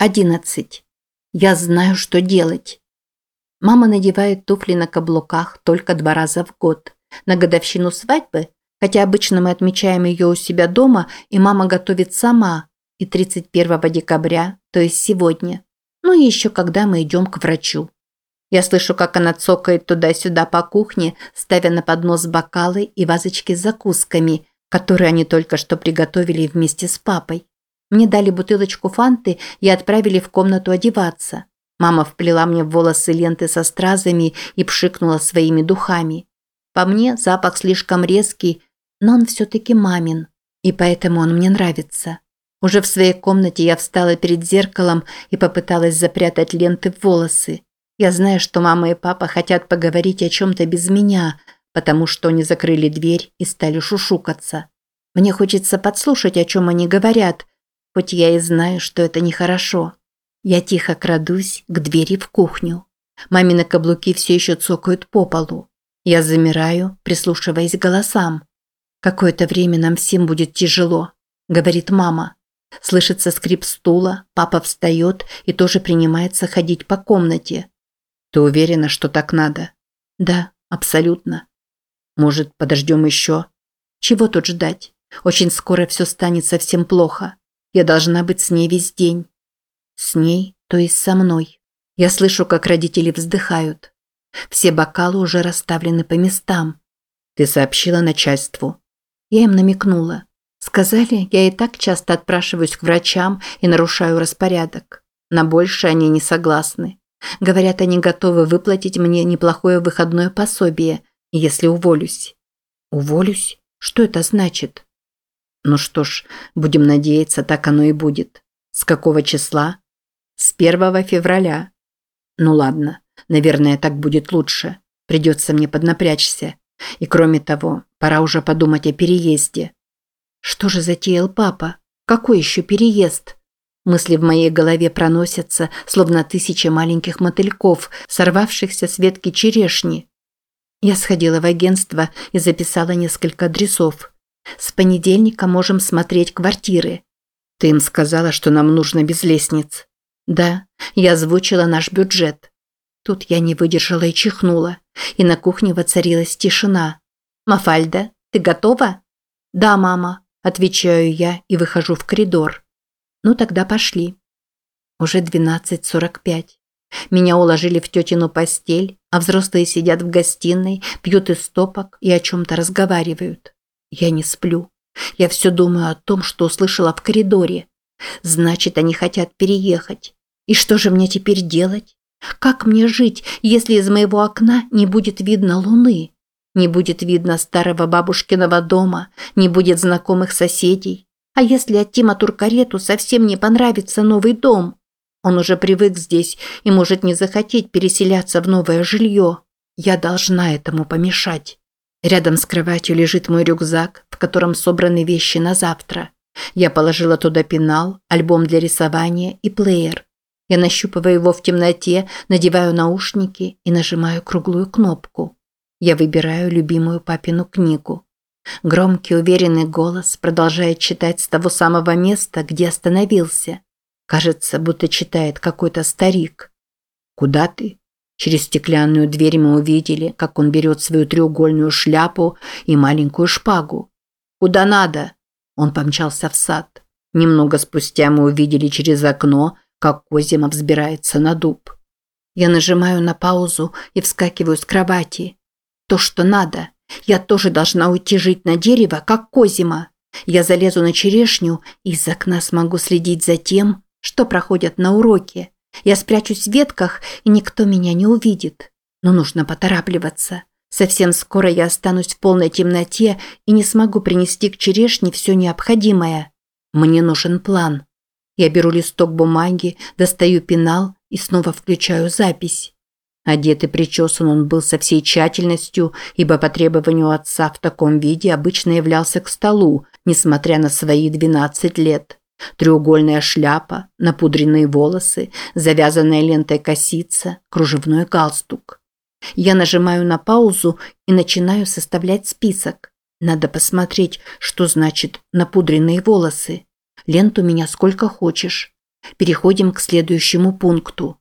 11. Я знаю, что делать. Мама надевает туфли на каблуках только два раза в год. На годовщину свадьбы, хотя обычно мы отмечаем ее у себя дома, и мама готовит сама, и 31 декабря, то есть сегодня. Ну и еще когда мы идем к врачу. Я слышу, как она цокает туда-сюда по кухне, ставя на поднос бокалы и вазочки с закусками, которые они только что приготовили вместе с папой. Мне дали бутылочку фанты и отправили в комнату одеваться. Мама вплела мне в волосы ленты со стразами и пшикнула своими духами. По мне запах слишком резкий, но он все-таки мамин, и поэтому он мне нравится. Уже в своей комнате я встала перед зеркалом и попыталась запрятать ленты в волосы. Я знаю, что мама и папа хотят поговорить о чем-то без меня, потому что они закрыли дверь и стали шушукаться. Мне хочется подслушать, о чем они говорят, хоть я и знаю, что это нехорошо. Я тихо крадусь к двери в кухню. Мамины каблуки все еще цокают по полу. Я замираю, прислушиваясь к голосам. «Какое-то время нам всем будет тяжело», – говорит мама. Слышится скрип стула, папа встает и тоже принимается ходить по комнате. «Ты уверена, что так надо?» «Да, абсолютно». «Может, подождем еще?» «Чего тут ждать? Очень скоро все станет совсем плохо. Я должна быть с ней весь день. С ней, то есть со мной. Я слышу, как родители вздыхают. Все бокалы уже расставлены по местам. Ты сообщила начальству. Я им намекнула. Сказали, я и так часто отпрашиваюсь к врачам и нарушаю распорядок. На больше они не согласны. Говорят, они готовы выплатить мне неплохое выходное пособие, если уволюсь. Уволюсь? Что это значит? Ну что ж, будем надеяться, так оно и будет. С какого числа? С 1 февраля. Ну ладно, наверное, так будет лучше. Придется мне поднапрячься. И кроме того, пора уже подумать о переезде. Что же затеял папа? Какой еще переезд? Мысли в моей голове проносятся, словно тысячи маленьких мотыльков, сорвавшихся с ветки черешни. Я сходила в агентство и записала несколько адресов. С понедельника можем смотреть квартиры. Ты им сказала, что нам нужно без лестниц. Да, я озвучила наш бюджет. Тут я не выдержала и чихнула, и на кухне воцарилась тишина. «Мафальда, ты готова?» «Да, мама», – отвечаю я и выхожу в коридор. «Ну тогда пошли». Уже 12.45. Меня уложили в тетину постель, а взрослые сидят в гостиной, пьют из стопок и о чем-то разговаривают. Я не сплю. Я все думаю о том, что услышала в коридоре. Значит, они хотят переехать. И что же мне теперь делать? Как мне жить, если из моего окна не будет видно луны? Не будет видно старого бабушкиного дома, не будет знакомых соседей. А если от Тима Туркарету совсем не понравится новый дом? Он уже привык здесь и может не захотеть переселяться в новое жилье. Я должна этому помешать. Рядом с кроватью лежит мой рюкзак, в котором собраны вещи на завтра. Я положила туда пенал, альбом для рисования и плеер. Я нащупываю его в темноте, надеваю наушники и нажимаю круглую кнопку. Я выбираю любимую папину книгу. Громкий уверенный голос продолжает читать с того самого места, где остановился. Кажется, будто читает какой-то старик. «Куда ты?» Через стеклянную дверь мы увидели, как он берет свою треугольную шляпу и маленькую шпагу. «Куда надо?» Он помчался в сад. Немного спустя мы увидели через окно, как Козима взбирается на дуб. Я нажимаю на паузу и вскакиваю с кровати. То, что надо. Я тоже должна уйти жить на дерево, как Козима. Я залезу на черешню и из окна смогу следить за тем, что проходят на уроке. Я спрячусь в ветках, и никто меня не увидит. Но нужно поторапливаться. Совсем скоро я останусь в полной темноте и не смогу принести к черешне все необходимое. Мне нужен план. Я беру листок бумаги, достаю пенал и снова включаю запись. Одет и причесан он был со всей тщательностью, ибо по требованию отца в таком виде обычно являлся к столу, несмотря на свои 12 лет. Треугольная шляпа, напудренные волосы, завязанная лентой косица, кружевной галстук. Я нажимаю на паузу и начинаю составлять список. Надо посмотреть, что значит напудренные волосы. Лент у меня сколько хочешь. Переходим к следующему пункту.